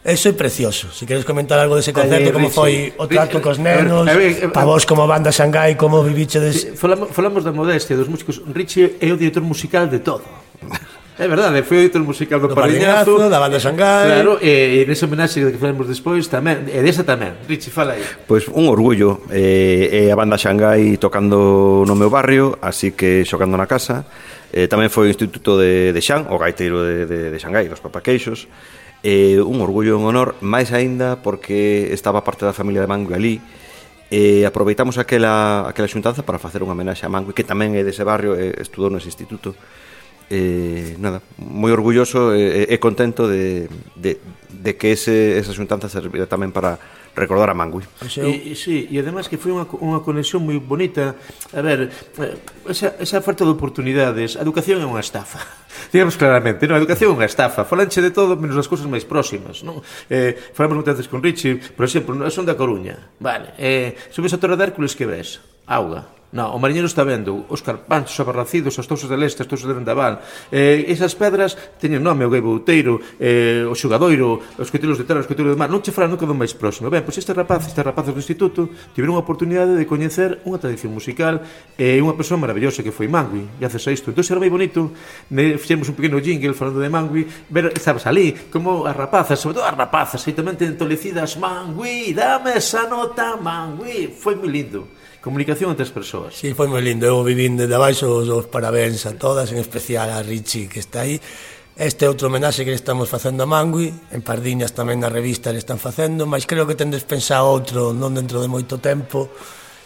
Eso é precioso. Se queres comentar algo dese eh, concerto, como foi o trato cos eh, nenos, eh, pa vos como banda Xangai, como vivichedes... Falamos, falamos da modestia dos músicos. Richie é o director musical de todo. É verdade, foi o editor musical do, do Pardiñazo, Pardiñazo, da banda Xangai. Claro, e, e nesa homenaxe que falamos despois tamén, e desa tamén. Richie, fala aí. Pois un orgullo, eh, é a banda Xangai tocando no meu barrio, así que xocando na casa. Eh, tamén foi o Instituto de, de Xan, o gaiteiro de, de, de Xangai, dos Papaqueixos. Eh, un orgullo e un honor, máis aínda porque estaba parte da familia de Mangalí, e aproveitamos aquela, aquela xuntanza para facer unha homenaxe a Mangue, que tamén é dese barrio, e estudou nese instituto eh, nada, moi orgulloso e, e contento de, de, de que ese, esa xuntanza servira tamén para recordar a Mangui. Pois e, e, sí, e además que foi unha, unha conexión moi bonita. A ver, eh, esa, esa falta de oportunidades, a educación é unha estafa. Digamos claramente, non? a educación é unha estafa. Falanche de todo menos as cousas máis próximas. Non? Eh, falamos moitas veces con Richie, por exemplo, son da Coruña. Vale, eh, subes a Torre de Hércules que ves? Auga No, o mariñeiro está vendo os carpanchos abarracidos, os tousos de leste, os tousos de vendaval. Eh, esas pedras teñen nome, o gaibouteiro, eh, o xogadoiro, os coitilos de terra, os coitilos de mar. Non che fará nunca do máis próximo. Ben, pois este rapaz, este rapaz do instituto, tiveron a oportunidade de coñecer unha tradición musical eh, e eh, unha persoa maravillosa que foi Mangui, e haces isto. Entón era moi bonito, ne, fixemos un pequeno jingle falando de Mangui, ver, estabas ali, como as rapazas, sobre todo as rapazas, aí tamén entolecidas, Mangui, dame esa nota, Mangui, foi moi lindo. Comunicación entre as persoas. Sí, foi moi lindo. Eu vivín desde abaixo os, os parabéns a todas, en especial a Richie que está aí. Este é outro homenaxe que estamos facendo a Mangui, en Pardiñas tamén na revista le están facendo, mas creo que tendes pensado outro non dentro de moito tempo,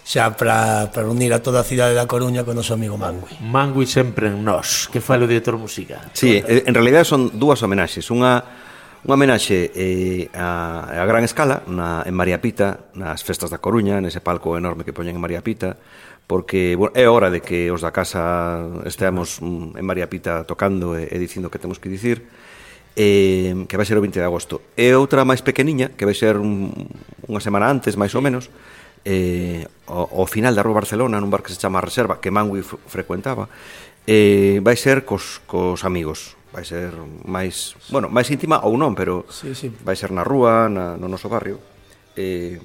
xa para, para unir a toda a cidade da Coruña con o noso amigo Mangui. Mangui sempre en nós, que falo o director musical. Sí, en realidad son dúas homenaxes, unha Unha homenaxe eh, a, a gran escala na, en María Pita, nas festas da Coruña, nese palco enorme que poñen en María Pita, porque bueno, é hora de que os da casa esteamos mm, en María Pita tocando e, e dicindo que temos que dicir, eh, que vai ser o 20 de agosto. E outra máis pequeniña, que vai ser un, unha semana antes, máis ou menos, eh, o, o final da Rúa Barcelona, nun bar que se chama Reserva, que Mangui frecuentaba, eh, vai ser cos, cos amigos, vai ser máis, bueno, máis íntima ou non, pero sí, sí. vai ser na rúa, na, no noso barrio, eh,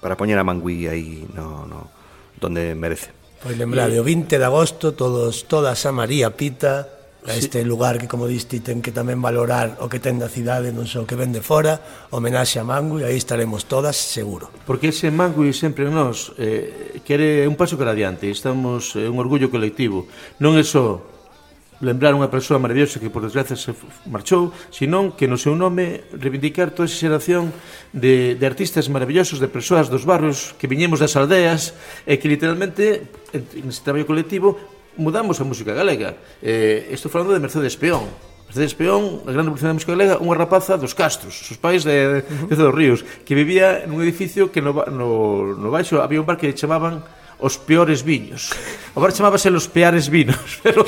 para poñer a Mangui aí no, no, donde merece. Pois lembrade, o 20 de agosto todos todas a María Pita, a este sí. lugar que como diste ten que tamén valorar o que ten da cidade, non só o que vende fora, homenaxe a Mangui, aí estaremos todas seguro. Porque ese Mangui sempre nós eh, quere un paso cara adiante, estamos eh, un orgullo colectivo, non é só lembrar unha persoa maravillosa que por desgracia se marchou, senón que no seu nome reivindicar toda esa xeración de, de artistas maravillosos, de persoas dos barrios que viñemos das aldeas e que literalmente neste traballo colectivo mudamos a música galega. Eh, estou falando de Mercedes Peón, Mercedes Peón, a grande revolución da música galega, unha rapaza dos Castros, os pais de, de, de dos Ríos, que vivía nun edificio que no, no, no baixo había un bar que chamaban os peores viños. Agora chamábase los peares vinos, pero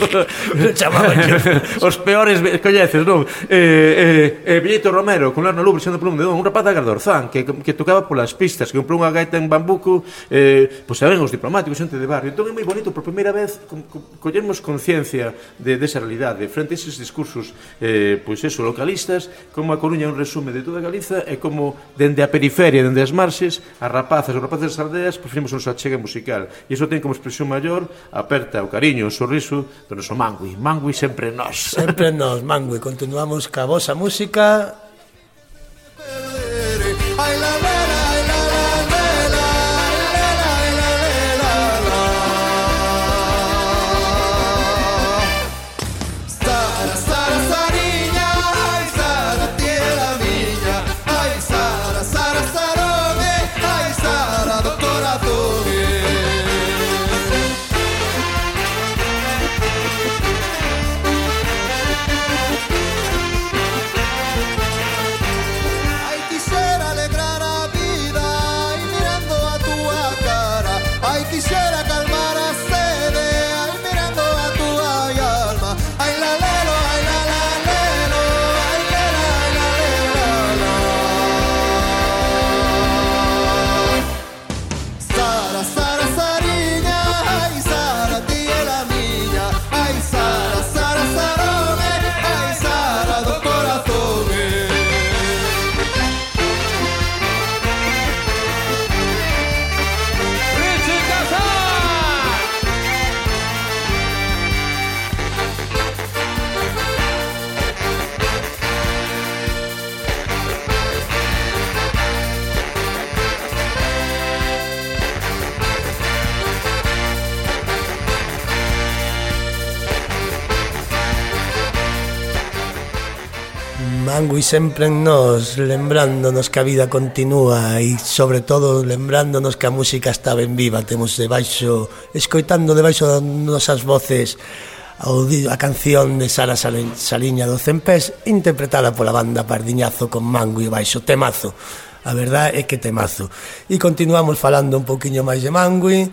chamaban os peores viños, coñeces, non? Eh, eh, eh, Billeto Romero, con Lerno Lubre, xendo plomo de un rapaz da Gardorzán, que, que tocaba polas pistas, que comprou unha gaita en bambuco, eh, pois pues, saben os diplomáticos, xente de barrio. Entón é moi bonito, por primeira vez, co co collermos conciencia de, desa realidade, frente a eses discursos, eh, pois pues eso, localistas, como a Coruña é un resume de toda Galiza, e como dende a periferia, dende as marxes, as rapazas, os rapaces das aldeas, preferimos un achegue musical social. E iso ten como expresión maior aperta o cariño, o sorriso do noso Mangui. Mangui sempre nós. Sempre nós, Mangui. Continuamos ca vosa música. I Angui sempre en nós, lembrándonos que a vida continúa e sobre todo lembrándonos que a música está ben viva, temos debaixo, escoitando debaixo das nosas voces a canción de Sara Saliña do Cempés interpretada pola banda Pardiñazo con Mango e Baixo. Temazo. A verdade é que temazo. E continuamos falando un poquinho máis de Mangui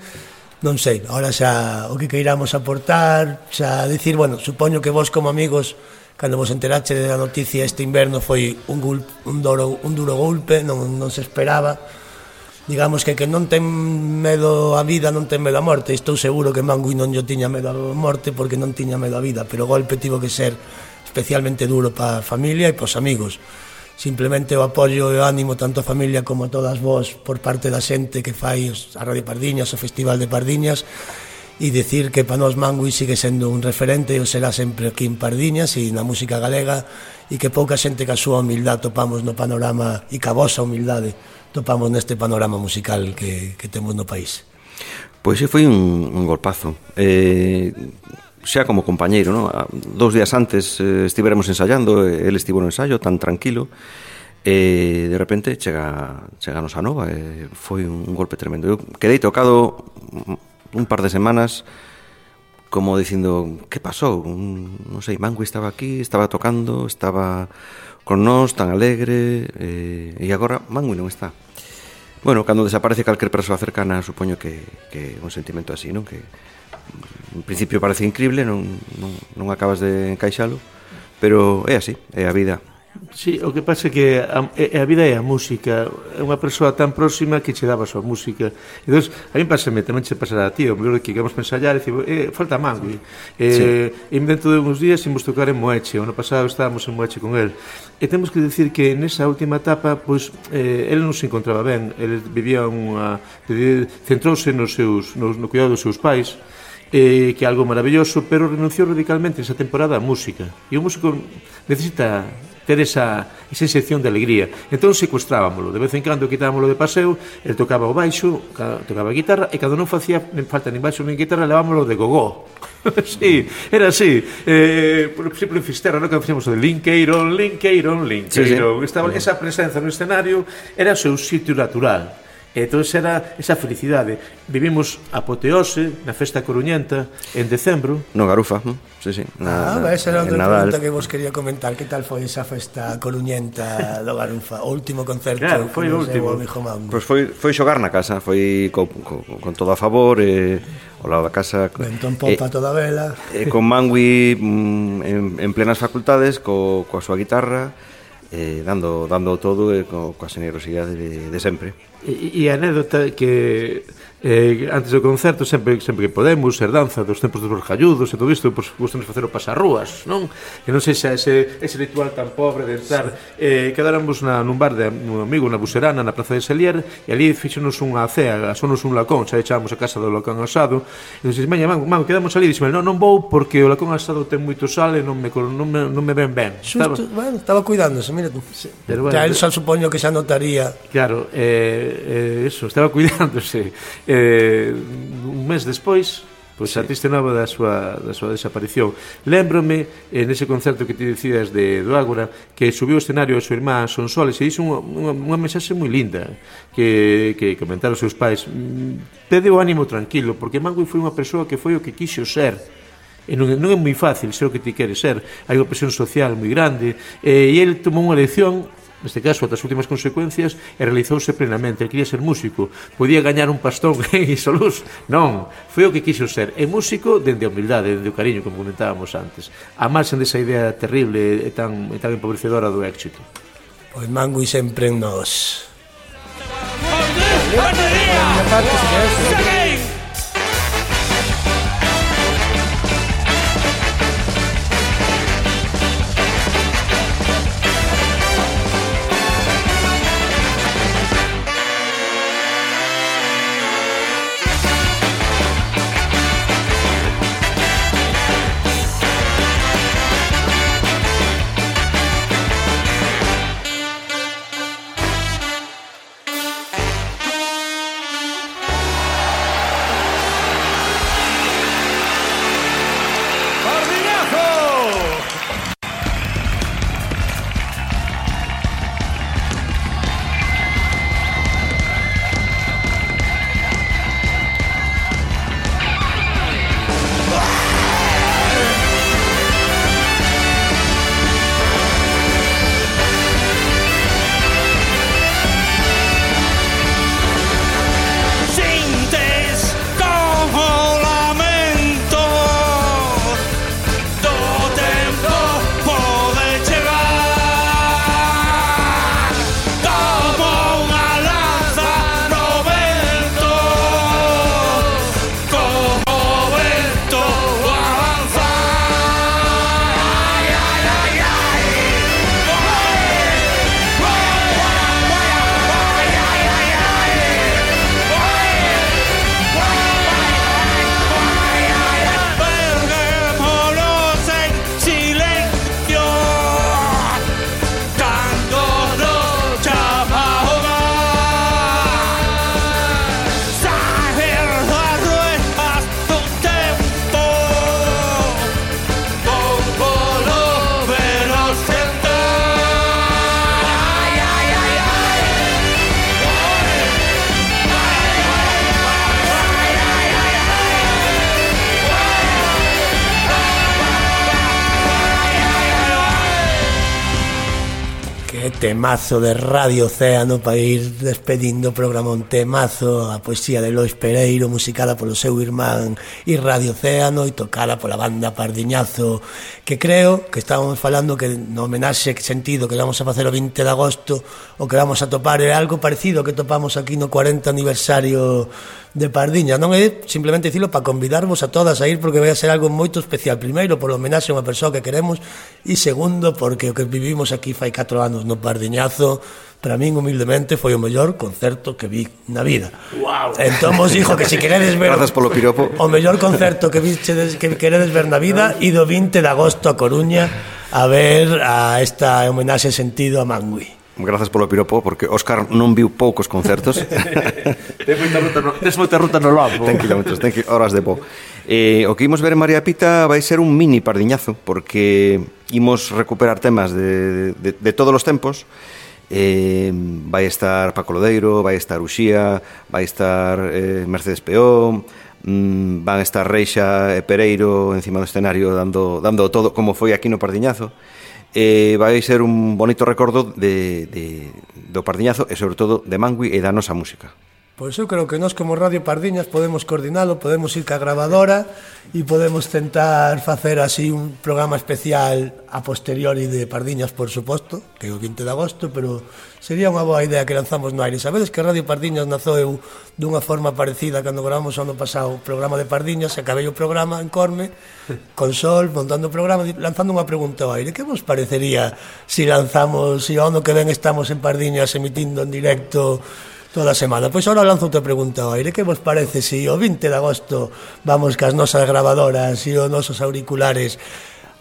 non sei, ahora xa o que queiramos aportar xa decir, bueno, supoño que vos como amigos cando vos enterache da noticia este inverno foi un, gul, un, duro, un duro golpe, non, non se esperaba. Digamos que que non ten medo a vida, non ten medo a morte. Estou seguro que Mangui non yo tiña medo a morte porque non tiña medo a vida, pero o golpe tivo que ser especialmente duro para a familia e para os amigos. Simplemente o apoio e o ánimo tanto a familia como a todas vós por parte da xente que fai a Radio Pardiñas, o Festival de Pardiñas, e dicir que para nós Mangui sigue sendo un referente e o será sempre aquí en Pardiñas e na música galega e que pouca xente que a súa humildade topamos no panorama e que a vosa humildade topamos neste panorama musical que, que temos no país. Pois sí, foi un, un golpazo. Eh, xa como compañeiro, no? dous días antes eh, estivéramos ensayando, eh, el estivo no ensayo tan tranquilo, e de repente chega, chega a nosa nova, e foi un, un golpe tremendo. Eu quedei tocado un par de semanas como dicindo, que pasou? Non sei, Mangui estaba aquí, estaba tocando, estaba con nós, tan alegre, eh, e agora Mangui non está. Bueno, cando desaparece calquer persoa cercana, supoño que, que un sentimento así, non? Que en principio parece increíble, non, non, non acabas de encaixalo, pero é así, é a vida. Sí, o que pasa é que a, a vida é a música É unha persoa tan próxima que che daba a súa música Entón, a mí pasame, tamén che pasará a ti O mellor que vamos a ensayar e digo, eh, falta Mangui eh, sí. E dentro de uns días imos tocar en Moeche O ano pasado estábamos en Moeche con el E temos que dicir que nesa última etapa pois, eh, El non se encontraba ben El vivía unha... Centrouse nos seus, nos, no cuidado dos seus pais eh, que é algo maravilloso, pero renunciou radicalmente esa temporada á música. E o músico necesita ter esa, esa inserción de alegría. Entón secuestrábamolo, de vez en cando quitábamolo de paseo, el tocaba o baixo, tocaba a guitarra, e cando non facía falta nin baixo nin guitarra, levámoslo de gogó. sí, era así. Eh, por exemplo, en Fisterra, no que facíamos de Linkeiron, Linkeiron, Linkeiron. Sí, sí. Estaba, esa presenza no escenario era o seu sitio natural E entón era esa felicidade. Vivimos apoteose na festa coruñenta en decembro. No Garufa, hm? sí, sí. Na, ah, na, esa era outra pregunta que vos quería comentar. Que tal foi esa festa coruñenta do Garufa? O último concerto claro, foi o último. Pois pues foi, foi xogar na casa, foi co, co, con todo a favor, eh, ao lado da casa. Ventón pompa eh, toda vela. Eh, con Mangui mm, en, en plenas facultades, co, coa súa guitarra, eh, dando, dando todo e co, coa generosidade de, de sempre. E, e a anécdota que eh, antes do concerto sempre sempre que podemos, herdanza dos tempos dos borjalludos e todo isto, pois gustanos facer o pasarrúas, non? Que non sexa ese, ese ritual tan pobre de entrar. Eh, quedáramos na, nun bar de un amigo na Buserana, na Praza de Selier, e ali fixonos unha cea, asonos un lacón, xa echábamos a casa do lacón asado, e dixen, "Maña, man, man, quedamos ali." Dixen, "Non, non vou porque o lacón asado ten moito sal e non me non me, non me ven ben." Xusto, estaba, bueno, estaba cuidándose, mira tú. Sí. Pero bueno, ya, el xa supoño que xa notaría. Claro, eh eh, eso, estaba cuidándose. Eh, un mes despois, pois sí. a triste nova da súa, da súa desaparición. Lembrome en nese concerto que ti decías de do Ágora que subiu o escenario a súa irmá Sonsoles e dixo unha, unha, unha mensaxe moi linda que, que comentaron os seus pais. Mm, Tede o ánimo tranquilo, porque Mangui foi unha persoa que foi o que quixo ser. E non, non é moi fácil ser o que ti queres ser. Hai unha presión social moi grande. E, e el tomou unha lección neste caso ata as últimas consecuencias e realizouse plenamente, el quería ser músico. Podía gañar un pastón en Isolús. non, foi o que quixo ser. E músico dende a humildade, dende o cariño como comentábamos antes, a marxen desa idea terrible e tan, e tan empobrecedora do éxito. Pois Mangui sempre en nós. Buenos. temazo de Radio Océano para ir despedindo o programa un temazo a poesía de Lois Pereiro musicada polo seu irmán e Radio Océano e tocada pola banda Pardiñazo que creo que estábamos falando que no homenaxe que sentido que vamos a facer o 20 de agosto o que vamos a topar é algo parecido que topamos aquí no 40 aniversario de Pardiña. Non é simplemente dicilo para convidarvos a todas a ir porque vai a ser algo moito especial. Primeiro, por homenaxe a unha persoa que queremos e segundo, porque o que vivimos aquí fai 4 anos no Pardiñazo para min humildemente foi o mellor concerto que vi na vida. Wow. Entón vos dixo que se queredes ver Grazas polo piropo. O mellor concerto que vistedes que queredes ver na vida e do 20 de agosto a Coruña a ver a esta homenaxe sentido a Mangui. Grazas polo piropo, porque Óscar non viu poucos concertos. Tens moita ruta no, tens moita ruta no lobo. Ten kilómetros, ten horas de bo. Eh, o que imos ver en María Pita vai ser un mini pardiñazo, porque imos recuperar temas de, de, de todos os tempos, Eh, vai estar Paco Lodeiro, vai estar Uxía, vai estar eh, Mercedes Peón, mm, van estar Reixa e Pereiro encima do escenario dando, dando todo como foi aquí no Pardiñazo eh, vai ser un bonito recordo de, de, do Pardiñazo e sobre todo de Mangui e da nosa música. Pois eu creo que nós como Radio Pardiñas podemos coordinalo, podemos ir ca gravadora e podemos tentar facer así un programa especial a posteriori de Pardiñas, por suposto, que é o 20 de agosto, pero sería unha boa idea que lanzamos no aire. Sabedes que Radio Pardiñas nazou dunha forma parecida cando gravamos ano pasado o programa de Pardiñas, acabei o programa en Corme, con sol, montando o programa, lanzando unha pregunta ao aire. Que vos parecería se si lanzamos, se si ano que ven estamos en Pardiñas emitindo en directo toda a semana. Pois agora lanzo outra pregunta ao aire. Que vos parece se si o 20 de agosto vamos cas nosas grabadoras e os nosos auriculares,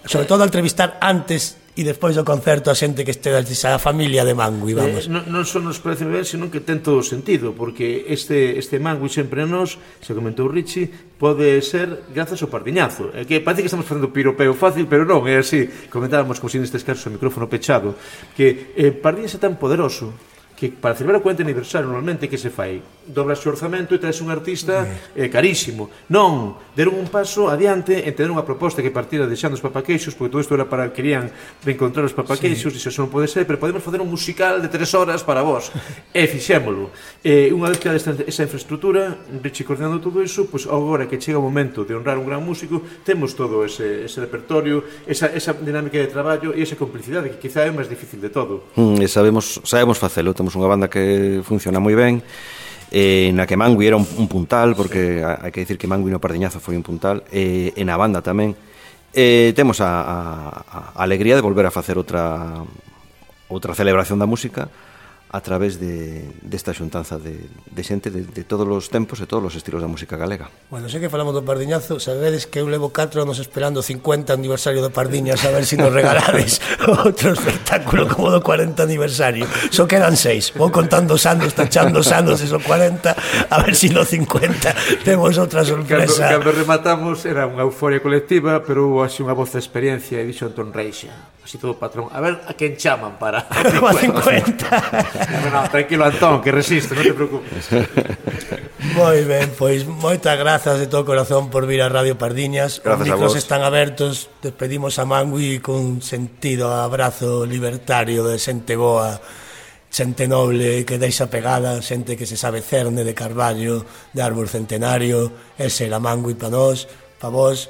sobre todo a entrevistar antes e despois do concerto a xente que este da familia de Mangui, eh, vamos. Eh, non, non só nos parece ben, senón que ten todo o sentido, porque este, este Mangui sempre nos, se comentou Richie, pode ser grazas ao pardiñazo. É que parece que estamos facendo piropeo fácil, pero non, é así. Comentábamos como se si nestes casos o micrófono pechado, que eh, Pardiña é tan poderoso que para celebrar o 40 aniversario normalmente que se fai? Dobras o orzamento e traes un artista eh, eh carísimo. Non, deron un paso adiante e tener unha proposta que partira deixando os papaqueixos, porque todo isto era para querían reencontrar os papaqueixos, sí. e iso non pode ser, pero podemos facer un musical de tres horas para vos. e fixémolo. E unha vez que esta, esa infraestructura, Richie coordinando todo iso, pois agora que chega o momento de honrar un gran músico, temos todo ese, ese repertorio, esa, esa dinámica de traballo e esa complicidade que quizá é o máis difícil de todo. Mm, e sabemos, sabemos facelo, temos pois unha banda que funciona moi ben eh, na que Mangui era un, un puntal porque hai que dicir que Mangui no Pardiñazo foi un puntal eh, en na banda tamén eh, temos a, a, a alegría de volver a facer outra outra celebración da música a través de, desta xuntanza de, de xente de, de todos os tempos e todos os estilos da música galega. Bueno, sei que falamos do Pardiñazo, sabedes que eu levo 4 anos esperando 50 aniversario do Pardiñas a ver se si nos regalades outro espectáculo como do 40 aniversario. Só quedan 6. Vou contando os anos, tachando os anos, esos 40, a ver se si no 50 temos outra sorpresa. Cando, cando rematamos era unha euforia colectiva, pero hubo así unha voz de experiencia e dixo Antón Reixa así todo patrón, a ver a quen chaman para a 50. bueno, tranquilo Antón, que resiste, non te preocupes. Moi ben, pois moitas grazas de todo corazón por vir a Radio Pardiñas. Gracias Os micros están abertos, despedimos a Mangui con sentido abrazo libertario de xente boa, xente noble que deixa pegada, xente que se sabe cerne de Carballo, de árbol centenario, ese era Mangui para nós, para vos.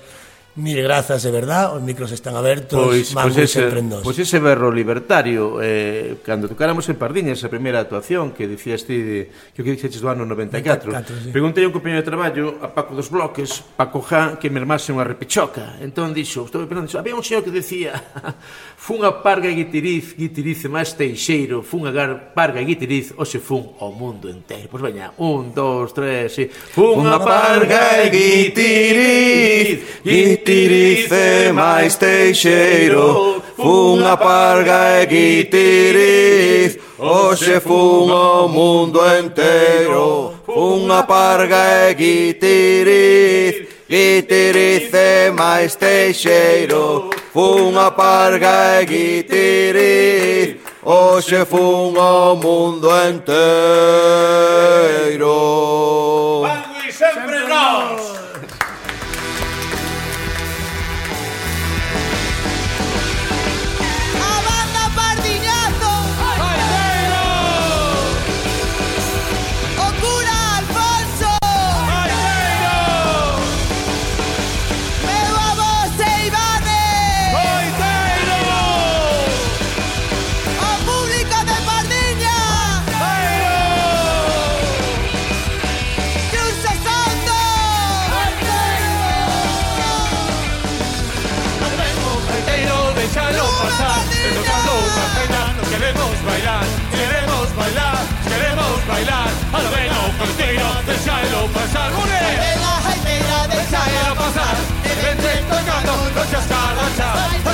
Mil grazas, de verdad, os micros están abertos, pois, pois ese. Pois ese berro libertario, eh, cando tocáramos en Pardiñas a primeira actuación que dicías ti, de, que o que dixetes do ano 94, 94 sí. preguntei a un compañero de traballo a Paco dos Bloques, Paco Já que me armase unha repichoca. Entón dixo, estou pensando, dixo, había un señor que dicía fun a parga guitiriz, guitiriz máis teixeiro, fun a gar parga guitiriz, hoxe fun ao mundo entero. Pois veña, un, dos, tres, e... Fun, fun a parga guitiriz, guitiriz, Guitirice máis teixeiro Fun a parga e guitiriz. Oxe fun o mundo entero Fun a parga e guitiriz. Guitirice máis teixeiro Fun a parga e guitiriz. Oxe fun o mundo entero.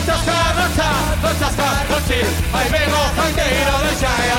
Rotsasta, rotsa, Ahí gente, y Ahí gente, y